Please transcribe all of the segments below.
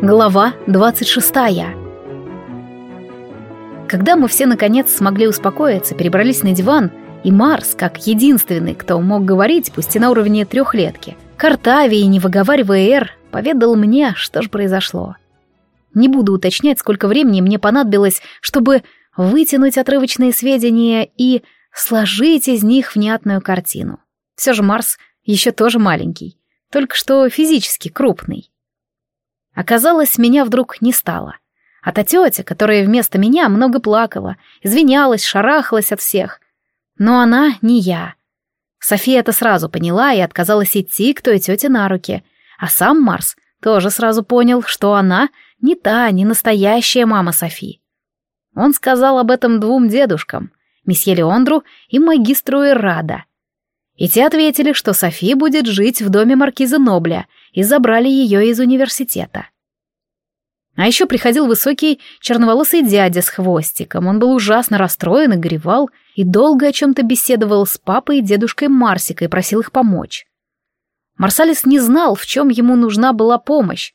Глава 26 Когда мы все наконец смогли успокоиться, перебрались на диван, и Марс, как единственный, кто мог говорить, пусть и на уровне трехлетки, Картавии, не выговаривая «Р», поведал мне, что же произошло. Не буду уточнять, сколько времени мне понадобилось, чтобы вытянуть отрывочные сведения и сложить из них внятную картину. Все же Марс еще тоже маленький, только что физически крупный. Оказалось, меня вдруг не стало. А та тетя, которая вместо меня много плакала, извинялась, шарахалась от всех. Но она не я. София это сразу поняла и отказалась идти к той тете на руки. А сам Марс тоже сразу понял, что она не та, не настоящая мама Софи. Он сказал об этом двум дедушкам, месье Леондру и магистру Иррада. И те ответили, что Софи будет жить в доме маркиза Нобля, и забрали ее из университета. А еще приходил высокий черноволосый дядя с хвостиком. Он был ужасно расстроен и горевал, и долго о чем-то беседовал с папой и дедушкой Марсикой просил их помочь. Марсалис не знал, в чем ему нужна была помощь.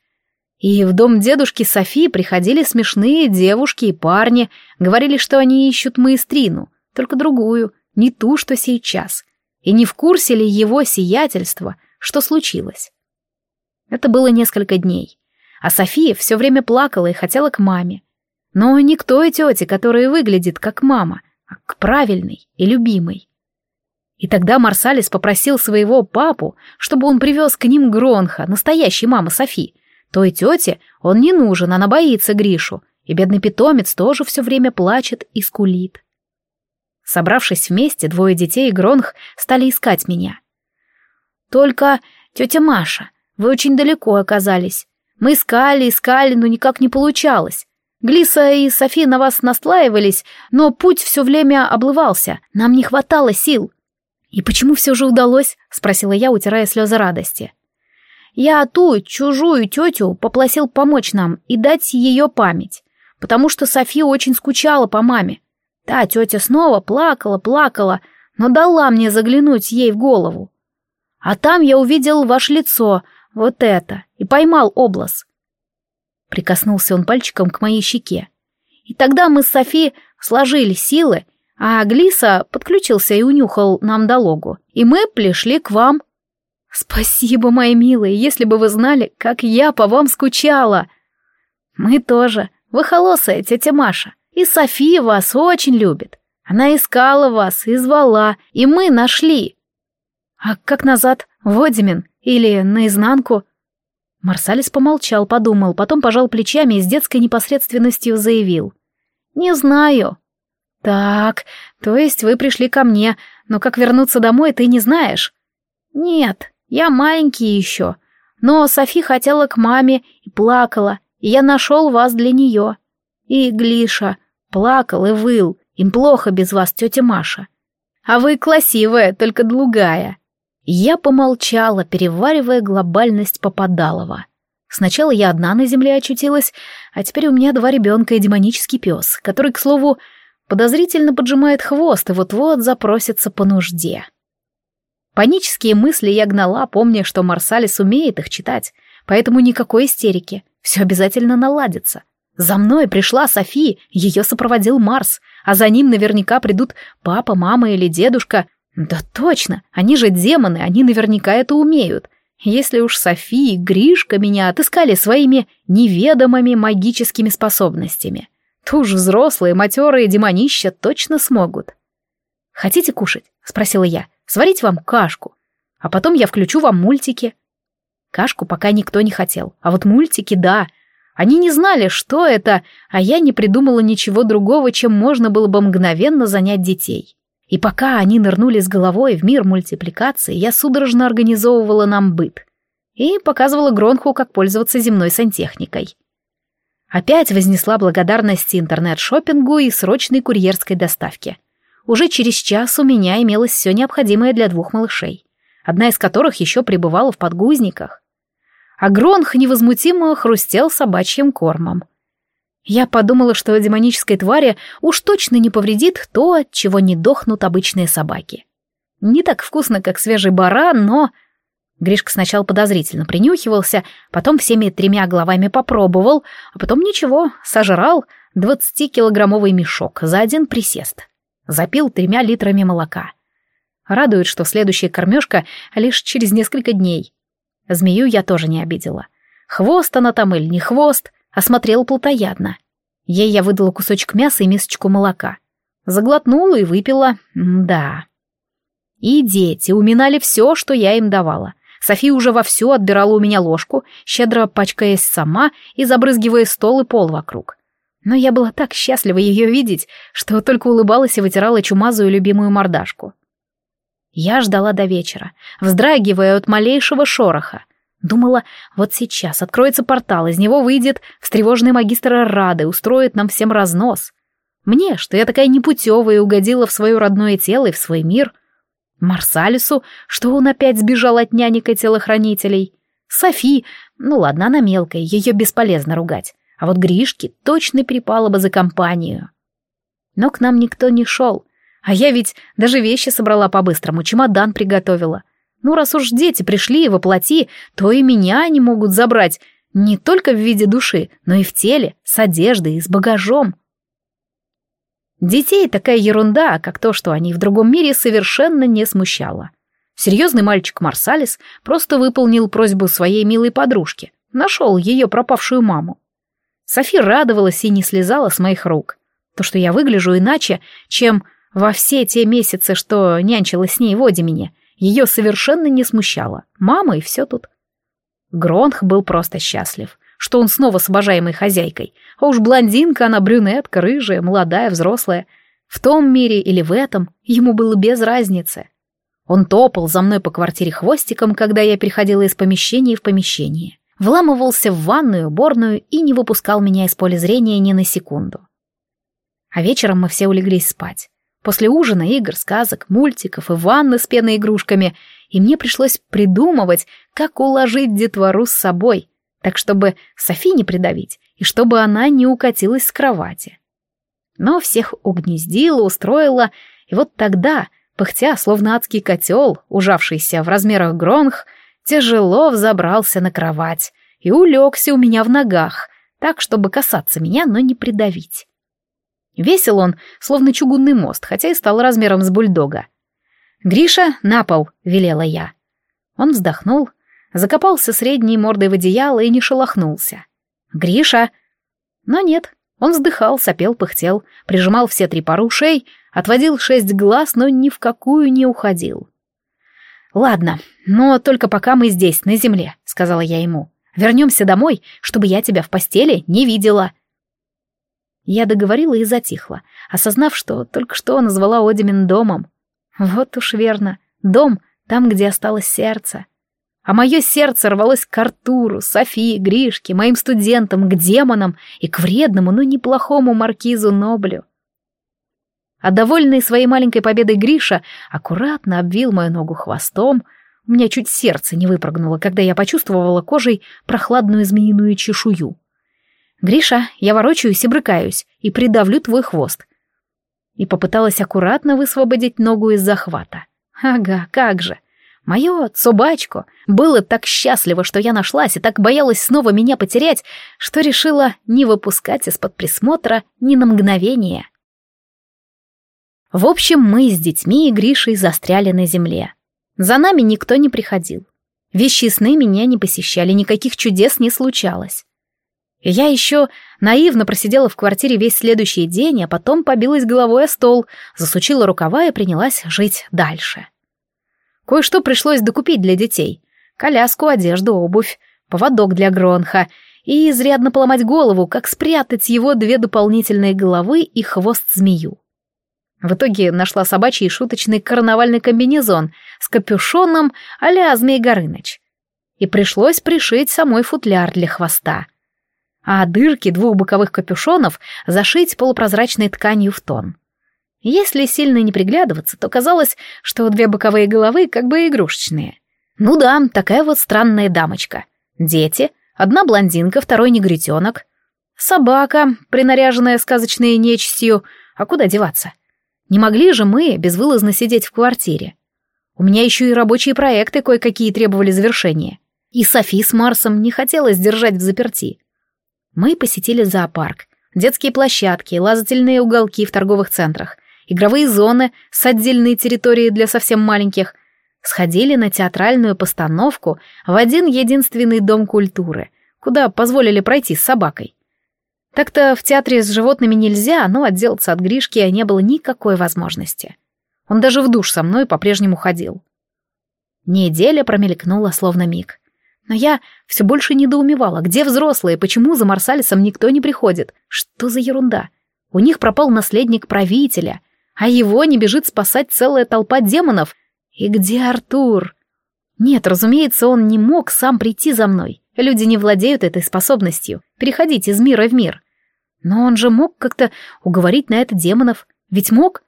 И в дом дедушки Софии приходили смешные девушки и парни, говорили, что они ищут маэстрину, только другую, не ту, что сейчас. И не в курсе ли его сиятельства, что случилось. Это было несколько дней. А София все время плакала и хотела к маме. Но не к той тете, которая выглядит как мама, а к правильной и любимой. И тогда Марсалис попросил своего папу, чтобы он привез к ним Гронха, настоящей мамы Софи. Той тете он не нужен, она боится Гришу, и бедный питомец тоже все время плачет и скулит. Собравшись вместе, двое детей и Гронх стали искать меня. Только тетя Маша, вы очень далеко оказались. Мы искали, искали, но никак не получалось. Глиса и София на вас наслаивались, но путь все время облывался. Нам не хватало сил. И почему все же удалось? Спросила я, утирая слезы радости. Я ту чужую тетю попросил помочь нам и дать ее память, потому что София очень скучала по маме. Та тетя снова плакала, плакала, но дала мне заглянуть ей в голову. А там я увидел ваше лицо, вот это, и поймал облаз. Прикоснулся он пальчиком к моей щеке. И тогда мы с Софи сложили силы, а Глиса подключился и унюхал нам дологу. И мы пришли к вам. Спасибо, мои милые, если бы вы знали, как я по вам скучала. Мы тоже. Вы холосая, тетя Маша. И София вас очень любит. Она искала вас и звала, и мы нашли. А как назад, в? Или наизнанку?» Марсалис помолчал, подумал, потом пожал плечами и с детской непосредственностью заявил. «Не знаю». «Так, то есть вы пришли ко мне, но как вернуться домой, ты не знаешь?» «Нет, я маленький еще, но Софи хотела к маме и плакала, и я нашел вас для нее. И Глиша плакал и выл, им плохо без вас, тетя Маша. А вы красивая, только другая. Я помолчала, переваривая глобальность Попадалова. Сначала я одна на земле очутилась, а теперь у меня два ребенка и демонический пес, который, к слову, подозрительно поджимает хвост и вот-вот запросится по нужде. Панические мысли я гнала, помня, что Марсалис умеет их читать, поэтому никакой истерики, все обязательно наладится. За мной пришла Софи, ее сопроводил Марс, а за ним наверняка придут папа, мама или дедушка, да точно, они же демоны, они наверняка это умеют. Если уж София и Гришка меня отыскали своими неведомыми магическими способностями, то уж взрослые, матерые демонища точно смогут. «Хотите кушать?» — спросила я. «Сварить вам кашку, а потом я включу вам мультики». Кашку пока никто не хотел, а вот мультики — да. Они не знали, что это, а я не придумала ничего другого, чем можно было бы мгновенно занять детей. И пока они нырнули с головой в мир мультипликации, я судорожно организовывала нам быт и показывала Гронху, как пользоваться земной сантехникой. Опять вознесла благодарность интернет-шоппингу и срочной курьерской доставке. Уже через час у меня имелось все необходимое для двух малышей, одна из которых еще пребывала в подгузниках. А Гронх невозмутимо хрустел собачьим кормом. Я подумала, что демонической твари уж точно не повредит то, от чего не дохнут обычные собаки. Не так вкусно, как свежий баран, но... Гришка сначала подозрительно принюхивался, потом всеми тремя головами попробовал, а потом ничего, сожрал двадцатикилограммовый мешок за один присест. Запил тремя литрами молока. Радует, что следующая кормежка лишь через несколько дней. Змею я тоже не обидела. Хвост она там или не хвост, осмотрел плотоядно. Ей я выдала кусочек мяса и мисочку молока. Заглотнула и выпила. М да. И дети уминали все, что я им давала. София уже вовсю отбирала у меня ложку, щедро пачкаясь сама и забрызгивая стол и пол вокруг. Но я была так счастлива ее видеть, что только улыбалась и вытирала чумазую любимую мордашку. Я ждала до вечера, вздрагивая от малейшего шороха. Думала, вот сейчас откроется портал, из него выйдет встревоженный магистр Рады, устроит нам всем разнос. Мне, что я такая непутевая угодила в свое родное тело и в свой мир — Марсалису, что он опять сбежал от нянек и телохранителей. Софи, ну ладно, она мелкая, ее бесполезно ругать. А вот Гришке точно припала бы за компанию. Но к нам никто не шел. А я ведь даже вещи собрала по-быстрому, чемодан приготовила. Ну, раз уж дети пришли и воплоти, то и меня они могут забрать не только в виде души, но и в теле, с одеждой и с багажом. Детей такая ерунда, как то, что они в другом мире, совершенно не смущала. Серьезный мальчик Марсалис просто выполнил просьбу своей милой подружки, нашел ее пропавшую маму. Софи радовалась и не слезала с моих рук. То, что я выгляжу иначе, чем во все те месяцы, что нянчилась с ней в Одимине, ее совершенно не смущало. Мама и все тут. Гронх был просто счастлив что он снова с обожаемой хозяйкой. А уж блондинка она брюнетка, рыжая, молодая, взрослая. В том мире или в этом ему было без разницы. Он топал за мной по квартире хвостиком, когда я переходила из помещения в помещение. Вламывался в ванную, уборную и не выпускал меня из поля зрения ни на секунду. А вечером мы все улеглись спать. После ужина, игр, сказок, мультиков и ванны с пеной игрушками, и мне пришлось придумывать, как уложить детвору с собой, так чтобы Софи не придавить, и чтобы она не укатилась с кровати. Но всех угнездила, устроила, и вот тогда, пыхтя, словно адский котел, ужавшийся в размерах гронх, тяжело взобрался на кровать и улегся у меня в ногах, так, чтобы касаться меня, но не придавить. Весил он, словно чугунный мост, хотя и стал размером с бульдога. «Гриша, на пол!» — велела я. Он вздохнул, закопался средней мордой в одеяло и не шелохнулся. «Гриша!» Но нет, он вздыхал, сопел, пыхтел, прижимал все три пару ушей, отводил шесть глаз, но ни в какую не уходил. «Ладно, но только пока мы здесь, на земле», — сказала я ему. «Вернемся домой, чтобы я тебя в постели не видела». Я договорила и затихла, осознав, что только что назвала Одимин домом. Вот уж верно, дом там, где осталось сердце. А мое сердце рвалось к Артуру, Софии, Гришке, моим студентам, к демонам и к вредному, но неплохому маркизу Ноблю. А довольный своей маленькой победой Гриша аккуратно обвил мою ногу хвостом. У меня чуть сердце не выпрыгнуло, когда я почувствовала кожей прохладную змеиную чешую. «Гриша, я ворочаюсь и брыкаюсь, и придавлю твой хвост». И попыталась аккуратно высвободить ногу из захвата. «Ага, как же!» Мое собачко было так счастливо, что я нашлась, и так боялась снова меня потерять, что решила не выпускать из-под присмотра ни на мгновение. В общем, мы с детьми и Гришей застряли на земле. За нами никто не приходил. Вещи сны меня не посещали, никаких чудес не случалось. И я еще наивно просидела в квартире весь следующий день, а потом побилась головой о стол, засучила рукава и принялась жить дальше. Кое-что пришлось докупить для детей. Коляску, одежду, обувь, поводок для Гронха и изрядно поломать голову, как спрятать его две дополнительные головы и хвост-змею. В итоге нашла собачий шуточный карнавальный комбинезон с капюшоном а-ля Змей Горыныч. И пришлось пришить самой футляр для хвоста. А дырки двух боковых капюшонов зашить полупрозрачной тканью в тон. Если сильно не приглядываться, то казалось, что две боковые головы как бы игрушечные. Ну да, такая вот странная дамочка. Дети, одна блондинка, второй негритенок. Собака, принаряженная сказочной нечистью. А куда деваться? Не могли же мы безвылазно сидеть в квартире? У меня еще и рабочие проекты кое-какие требовали завершения. И Софи с Марсом не хотелось держать в заперти. Мы посетили зоопарк, детские площадки, лазательные уголки в торговых центрах, игровые зоны с отдельной территорией для совсем маленьких, сходили на театральную постановку в один единственный дом культуры, куда позволили пройти с собакой. Так-то в театре с животными нельзя, но отделаться от Гришки не было никакой возможности. Он даже в душ со мной по-прежнему ходил. Неделя промелькнула словно миг. Но я все больше недоумевала, где взрослые, почему за Марсалисом никто не приходит. Что за ерунда? У них пропал наследник правителя, а его не бежит спасать целая толпа демонов. И где Артур? Нет, разумеется, он не мог сам прийти за мной. Люди не владеют этой способностью — переходить из мира в мир. Но он же мог как-то уговорить на это демонов. Ведь мог?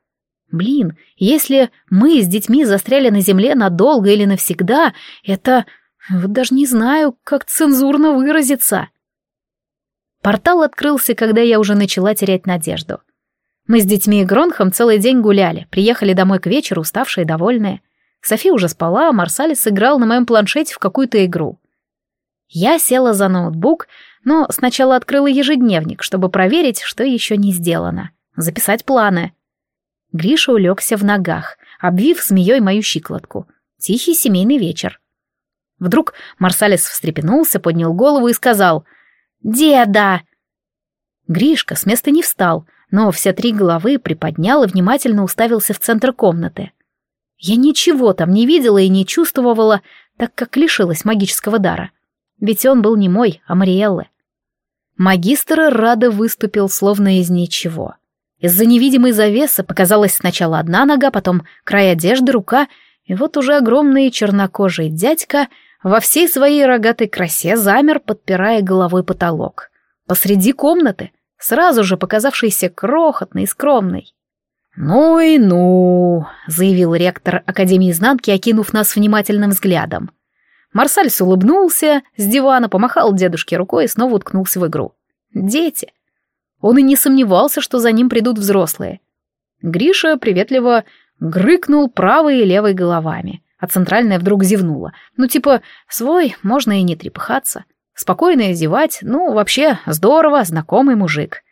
Блин, если мы с детьми застряли на земле надолго или навсегда, это... Вот даже не знаю, как цензурно выразиться. Портал открылся, когда я уже начала терять надежду. Мы с детьми и Гронхом целый день гуляли, приехали домой к вечеру, уставшие и довольные. Софи уже спала, а Марсалис сыграл на моем планшете в какую-то игру. Я села за ноутбук, но сначала открыла ежедневник, чтобы проверить, что еще не сделано. Записать планы. Гриша улегся в ногах, обвив змеей мою щиколотку. Тихий семейный вечер. Вдруг Марсалис встрепенулся, поднял голову и сказал «Деда!». Гришка с места не встал, но все три головы приподнял и внимательно уставился в центр комнаты. Я ничего там не видела и не чувствовала, так как лишилась магического дара. Ведь он был не мой, а Мариэллы. Магистр Рада выступил словно из ничего. Из-за невидимой завесы показалась сначала одна нога, потом край одежды, рука, и вот уже огромный чернокожий дядька во всей своей рогатой красе замер, подпирая головой потолок. Посреди комнаты, сразу же показавшийся крохотный и скромный. «Ну и ну», — заявил ректор Академии Изнанки, окинув нас внимательным взглядом. Марсальс улыбнулся, с дивана помахал дедушке рукой и снова уткнулся в игру. Дети. Он и не сомневался, что за ним придут взрослые. Гриша приветливо грыкнул правой и левой головами, а центральная вдруг зевнула. Ну, типа, свой, можно и не трепыхаться. Спокойно зевать, ну, вообще, здорово, знакомый мужик.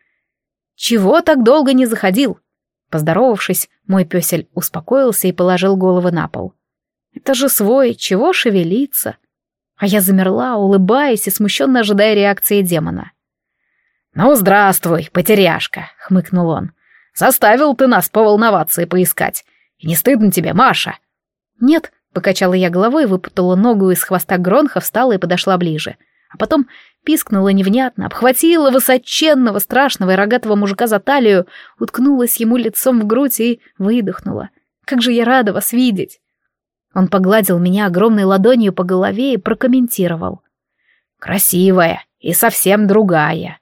Чего так долго не заходил? Поздоровавшись, мой пёсель успокоился и положил голову на пол. Это же свой, чего шевелиться? А я замерла, улыбаясь и смущенно ожидая реакции демона. «Ну, здравствуй, потеряшка», — хмыкнул он. «Заставил ты нас поволноваться и поискать. И не стыдно тебе, Маша?» «Нет», — покачала я головой, выпутала ногу из хвоста Гронха, встала и подошла ближе. А потом пискнула невнятно, обхватила высоченного, страшного и рогатого мужика за талию, уткнулась ему лицом в грудь и выдохнула. «Как же я рада вас видеть!» Он погладил меня огромной ладонью по голове и прокомментировал. «Красивая и совсем другая».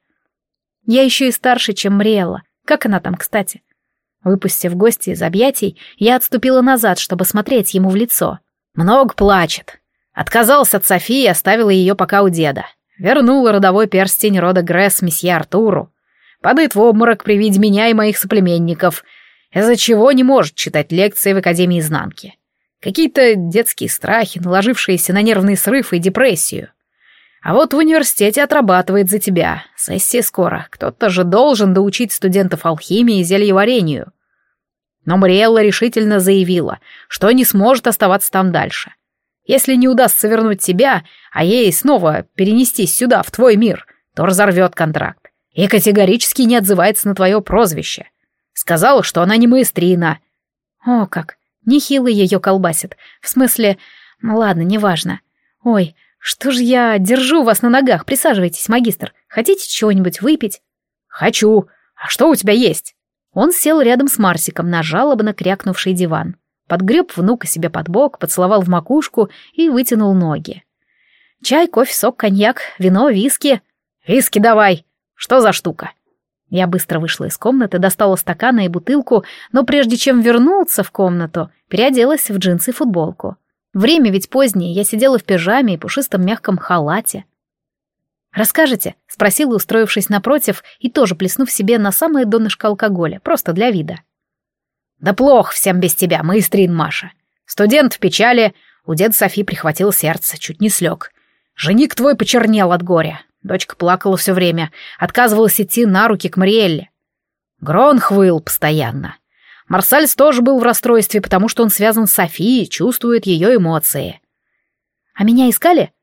Я еще и старше, чем Мриэлла. Как она там, кстати? Выпустив гостя из объятий, я отступила назад, чтобы смотреть ему в лицо. Много плачет. Отказался от Софии и оставила ее пока у деда. Вернула родовой перстень рода Гресс месье Артуру. Падает в обморок при виде меня и моих соплеменников, из-за чего не может читать лекции в Академии Изнанки. Какие-то детские страхи, наложившиеся на нервный срыв и депрессию. А вот в университете отрабатывает за тебя. Сессия скоро. Кто-то же должен доучить студентов алхимии и зельеварению. Но Мариэлла решительно заявила, что не сможет оставаться там дальше. Если не удастся вернуть тебя, а ей снова перенестись сюда, в твой мир, то разорвет контракт. И категорически не отзывается на твое прозвище. Сказала, что она не маэстрина. О, как! Нехило ее колбасит. В смысле... Ну ладно, неважно. Ой, что же я держу вас на ногах? Присаживайтесь, магистр. Хотите чего-нибудь выпить? Хочу. А что у тебя есть? Он сел рядом с Марсиком на жалобно крякнувший диван. Подгреб внука себе под бок, поцеловал в макушку и вытянул ноги. Чай, кофе, сок, коньяк, вино, виски. Виски давай. Что за штука? Я быстро вышла из комнаты, достала стаканы и бутылку, но прежде чем вернуться в комнату, переоделась в джинсы и футболку. Время ведь позднее, я сидела в пижаме и пушистом мягком халате. «Расскажете?» — спросила, устроившись напротив и тоже плеснув себе на самое донышко алкоголя, просто для вида. «Да плохо всем без тебя, маэстрин Маша. Студент в печали, у деда Софи прихватил сердце, чуть не слег. Женик твой почернел от горя. Дочка плакала все время, отказывалась идти на руки к Мариэлле. Гронх выл постоянно. Марсальс тоже был в расстройстве, потому что он связан с Софией, чувствует ее эмоции. «А меня искали?»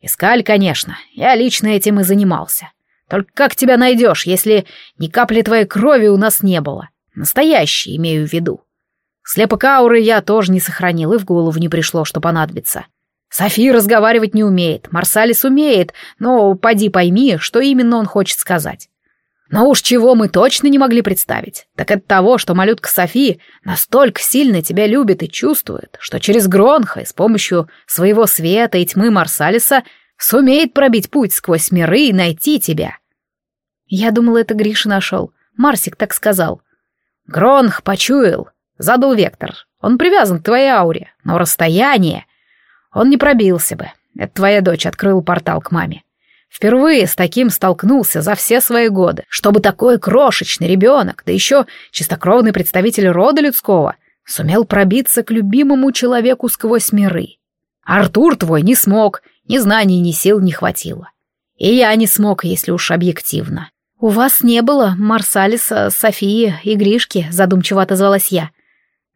«Искали, конечно. Я лично этим и занимался. Только как тебя найдешь, если ни капли твоей крови у нас не было? Настоящий, имею в виду. Слепок ауры я тоже не сохранил, и в голову не пришло, что понадобится. Софи разговаривать не умеет, Марсалис умеет, но поди пойми, что именно он хочет сказать. Но уж чего мы точно не могли представить, так это того, что малютка Софи настолько сильно тебя любит и чувствует, что через Гронха и с помощью своего света и тьмы Марсалиса сумеет пробить путь сквозь миры и найти тебя. Я думала, это Гриша нашел. Марсик так сказал. Гронх почуял, задал вектор. Он привязан к твоей ауре, но расстояние... Он не пробился бы. Это твоя дочь открыла портал к маме. Впервые с таким столкнулся за все свои годы, чтобы такой крошечный ребенок, да еще чистокровный представитель рода людского, сумел пробиться к любимому человеку сквозь миры. Артур твой не смог, ни знаний, ни сил не хватило. И я не смог, если уж объективно. «У вас не было Марсалиса, Софии и Гришки», — задумчиво отозвалась я.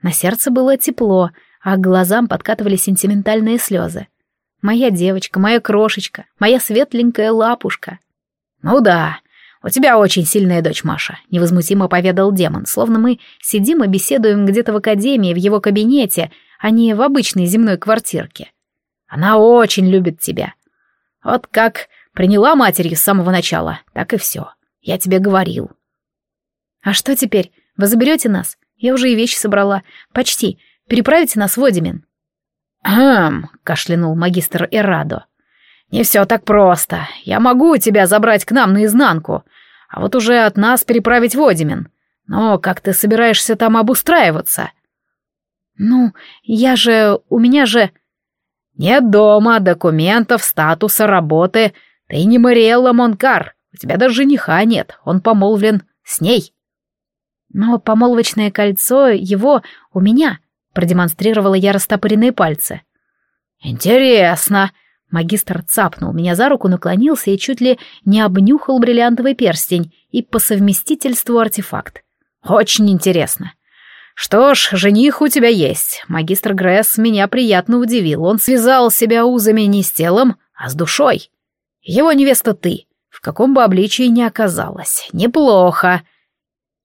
На сердце было тепло, а к глазам подкатывали сентиментальные слезы. Моя девочка, моя крошечка, моя светленькая лапушка. Ну да, у тебя очень сильная дочь, Маша, невозмутимо поведал демон, словно мы сидим и беседуем где-то в академии, в его кабинете, а не в обычной земной квартирке. Она очень любит тебя. Вот как приняла матерью с самого начала, так и все. Я тебе говорил. А что теперь? Вы заберете нас? Я уже и вещи собрала. Почти. Переправите нас в Одимин. «Хм», — кашлянул магистр Эрадо. «Не все так просто. Я могу тебя забрать к нам наизнанку, а вот уже от нас переправить в Одимин. Но как ты собираешься там обустраиваться?» «Ну, я же... у меня же...» «Нет дома, документов, статуса, работы. Ты не Мариэлла Монкар. У тебя даже жениха нет, он помолвлен с ней». «Но помолвочное кольцо его у меня», Продемонстрировала я растопыренные пальцы. «Интересно!» Магистр цапнул меня за руку, наклонился и чуть ли не обнюхал бриллиантовый перстень и по совместительству артефакт. «Очень интересно. Что ж, жених у тебя есть. Магистр Гресс меня приятно удивил. Он связал себя узами не с телом, а с душой. Его невеста ты, в каком бы обличии ни оказалась. Неплохо.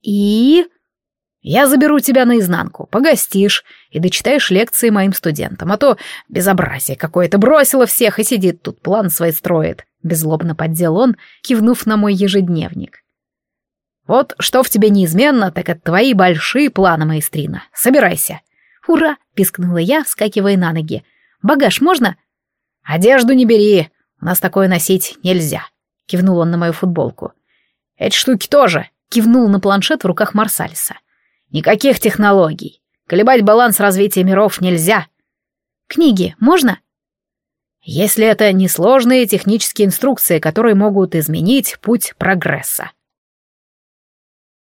И...» Я заберу тебя наизнанку, погостишь и дочитаешь лекции моим студентам, а то безобразие какое-то бросило всех и сидит тут, план свой строит. Беззлобно поддел он, кивнув на мой ежедневник. Вот что в тебе неизменно, так это твои большие планы, маэстрина. Собирайся. Ура! пискнула я, скакивая на ноги. Багаж можно? Одежду не бери, у нас такое носить нельзя. Кивнул он на мою футболку. Эти штуки тоже. Кивнул на планшет в руках Марсалиса. Никаких технологий. Колебать баланс развития миров нельзя. Книги можно? Если это несложные технические инструкции, которые могут изменить путь прогресса.